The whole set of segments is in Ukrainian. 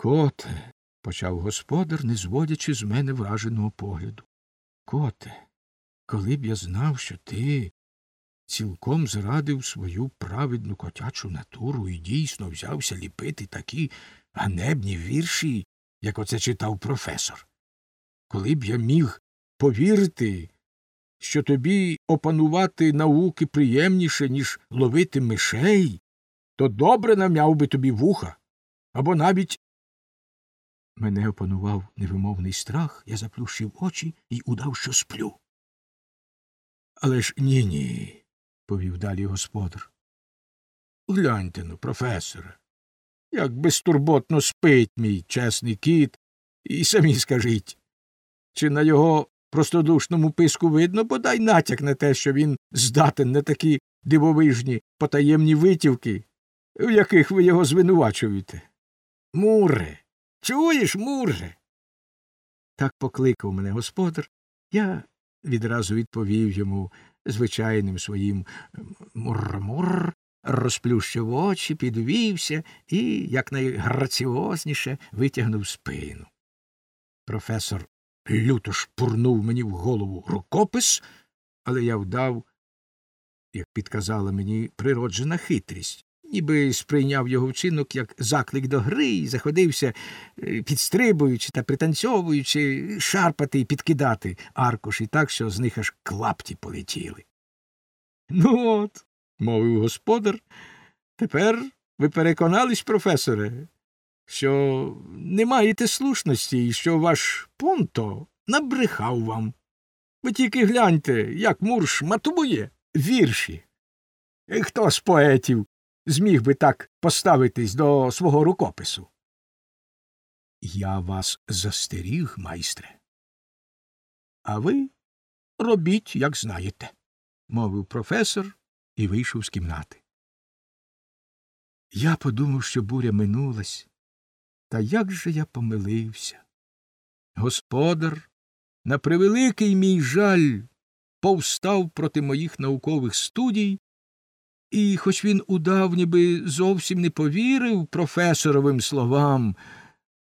Коте, почав господар, не зводячи з мене враженого погляду. Коте, коли б я знав, що ти цілком зрадив свою праведну котячу натуру і дійсно взявся ліпити такі ганебні вірші, як оце читав професор. Коли б я міг повірити, що тобі опанувати науки приємніше, ніж ловити мишей, то добре нам'яв би тобі вуха, або навіть. Мене опанував невимовний страх, я заплющив очі і удав, що сплю. Але ж ні ні, повів далі господар. Гляньте ну, професоре, як безтурботно спить мій чесний кіт, і самі скажіть, чи на його простодушному писку видно бодай натяк на те, що він здатен на такі дивовижні потаємні витівки, в яких ви його звинувачуєте. Муре, чуєш, муре? Так покликав мене господар. Я відразу відповів йому звичайним своїм мур-мур, розплющив очі, підвівся і якнайграціозніше витягнув спину. Професор люто шпурнув мені в голову рукопис, але я вдав, як підказала мені природжена хитрість, ніби сприйняв його вчинок як заклик до гри і заходився, е, підстрибуючи та пританцьовуючи, шарпати і підкидати аркуші так, що з них аж клапті полетіли. Ну от, мовив господар, тепер ви переконались, професоре, що не маєте слушності і що ваш понто набрехав вам. Ви тільки гляньте, як мурш матує вірші. І Хто з поетів зміг би так поставитись до свого рукопису? Я вас застеріг, майстре. А ви робіть, як знаєте, мовив професор і вийшов з кімнати. Я подумав, що буря минулась, та як же я помилився. Господар, на превеликий мій жаль, повстав проти моїх наукових студій, і, хоч він удав, ніби зовсім не повірив професоровим словам,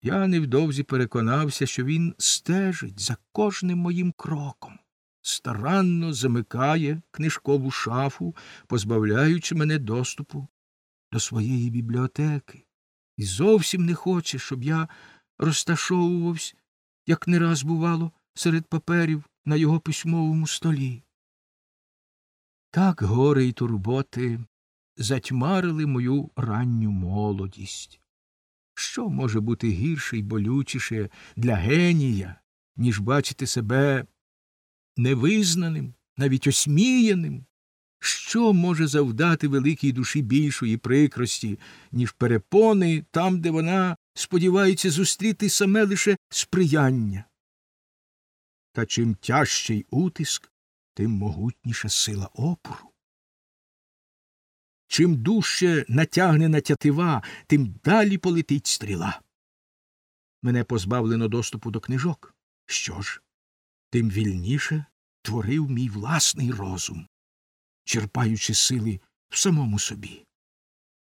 я невдовзі переконався, що він стежить за кожним моїм кроком, старанно замикає книжкову шафу, позбавляючи мене доступу до своєї бібліотеки і зовсім не хоче, щоб я розташовувався, як не раз бувало, серед паперів на його письмовому столі. Так гори й турботи затьмарили мою ранню молодість. Що може бути гірше й болючіше для генія, ніж бачити себе невизнаним, навіть осміяним, що може завдати великій душі більшої прикрості, ніж перепони там, де вона сподівається зустріти саме лише сприяння? Та чим тяжчий утиск, тим могутніша сила опору. Чим дужче натягнена тятива, тим далі полетить стріла. Мене позбавлено доступу до книжок. Що ж, тим вільніше творив мій власний розум черпаючи сили в самому собі.